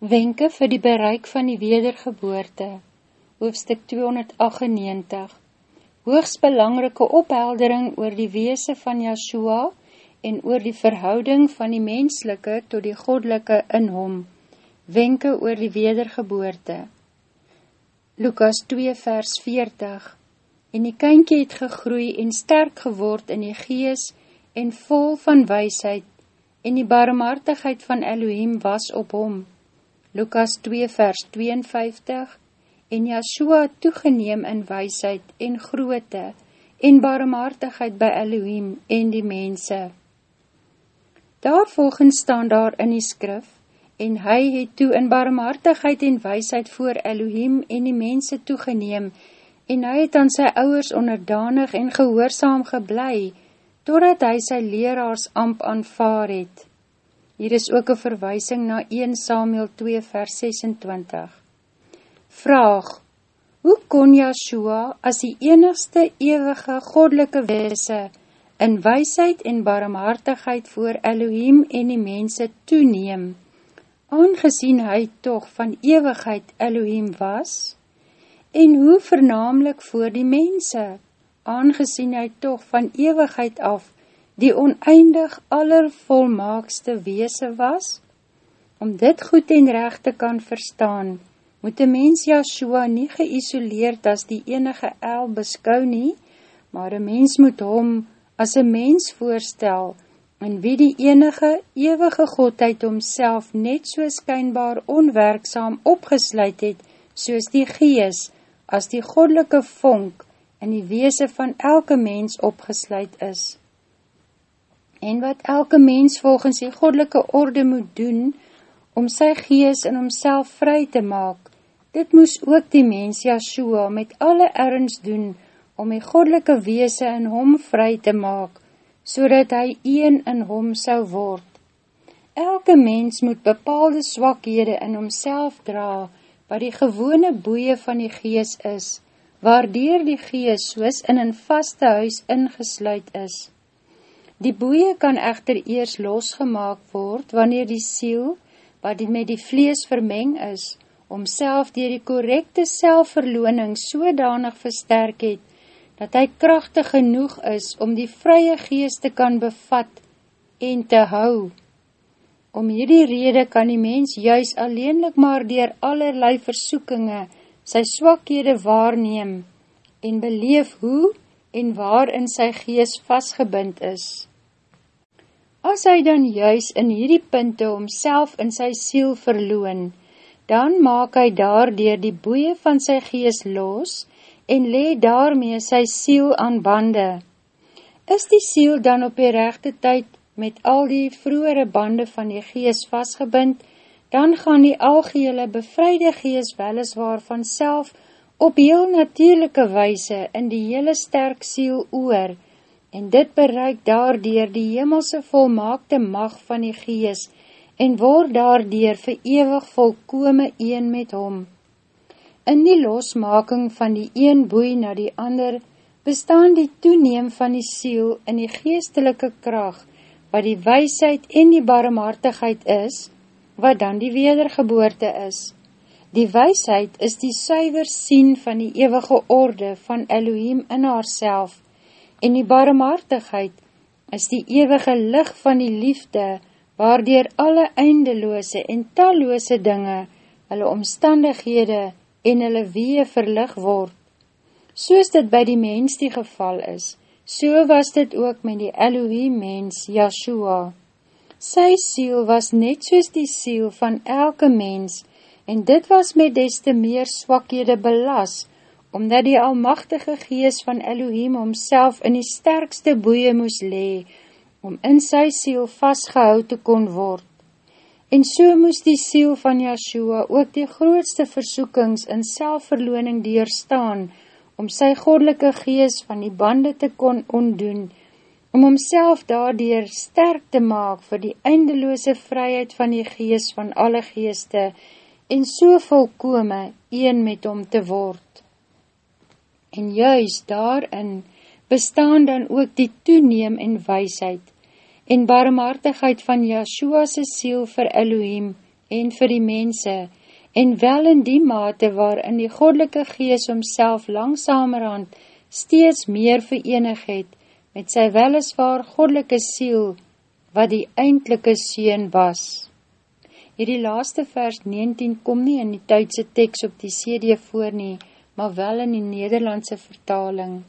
Wenke vir die bereik van die wedergeboorte Hoofstuk 298 Hoogs belangrike opheldering oor die weese van Yahshua en oor die verhouding van die menslike tot die godelike in hom. Wenke oor die wedergeboorte Lukas 2 vers 40 En die kynkie het gegroei en sterk geword in die gees en vol van wysheid en die barmhartigheid van Elohim was op hom. Lukas 2 vers 52 En Yahshua toegeneem in wysheid en groote en barmhartigheid by Elohim en die mense. Daarvolgens staan daar in die skrif En hy het toe in barmhartigheid en wysheid voor Elohim en die mense toegeneem en hy het aan sy ouwers onderdanig en gehoorzaam geblei, totdat hy sy leraars amp aanvaar het. Hier is ook een verwysing na 1 Samuel 2 vers 26. Vraag, hoe kon Yahshua as die enigste ewige godelike wese in wysheid en barmhartigheid voor Elohim en die mense toeneem, aangezien hy toch van ewigheid Elohim was? En hoe vernaamlik voor die mense, aangezien hy toch van ewigheid af die oneindig allervolmaakste weese was? Om dit goed en recht te kan verstaan, moet die mens Yahshua nie geïsoleerd as die enige el beskou nie, maar die mens moet hom as een mens voorstel, en wie die enige ewige Godheid homself net so skynbaar onwerksaam opgesluit het, soos die gees, as die godelike vonk in die weese van elke mens opgesluit is en wat elke mens volgens die godelike orde moet doen, om sy gees in homself vry te maak, dit moes ook die mens Yahshua met alle ernst doen, om die godelike weese in hom vry te maak, so hy een in hom sou word. Elke mens moet bepaalde swakhede in homself dra, wat die gewone boeie van die gees is, waardeer die gees soos in een vaste huis ingesluid is. Die boeie kan echter eers losgemaak word, wanneer die siel, wat die met die vlees vermeng is, omself dier die korrekte selfverloning sodanig versterk het, dat hy krachtig genoeg is om die vrye geest te kan bevat en te hou. Om hierdie rede kan die mens juist alleenlik maar dier allerlei versoekinge sy swakhede waarneem en beleef hoe en waar in sy geest vastgebind is. As hy dan juis in hierdie punte homself in sy siel verloon, dan maak hy daardoor die boeie van sy gees los en lee daarmee sy siel aan bande. Is die siel dan op die rechte tyd met al die vroere bande van die gees vastgebind, dan gaan die algehele bevryde gees weliswaar van self op heel natuurlijke weise in die hele sterk siel oor, en dit bereik daardier die hemelse volmaakte mag van die gees en word daardier verewig volkome een met hom. In die losmaking van die een boei na die ander, bestaan die toeneem van die siel in die geestelike kracht, wat die wysheid en die barmhartigheid is, wat dan die wedergeboorte is. Die wysheid is die suiver sien van die ewige orde van Elohim in haar self, en die barmhartigheid is die ewige licht van die liefde, waardoor alle eindeloose en talloose dinge, hulle omstandighede en hulle wee verlig word. Soos dit by die mens die geval is, so was dit ook met die Elohim mens, Yahshua. Sy siel was net soos die siel van elke mens, en dit was met des te meer swakhede belast, omdat die almachtige gees van Elohim homself in die sterkste boeie moes lee, om in sy siel vastgehoud te kon word. En so moes die siel van Yahshua ook die grootste versoekings in selfverloning deurstaan, om sy godelike gees van die bande te kon ondoen, om homself daardier sterk te maak vir die eindeloose vryheid van die gees van alle geeste, en so volkome een met hom te word en juist daarin bestaan dan ook die toeneem en wysheid en barmhartigheid van Yahshua's siel vir Elohim en vir die mense, en wel in die mate waarin die goddelike gees homself langsamerhand steeds meer verenig het met sy weliswaar goddelike siel, wat die eindelike seen was. Hierdie laaste vers 19 kom nie in die Duitse tekst op die CD voor nie, maar wel in die Nederlandse vertaling.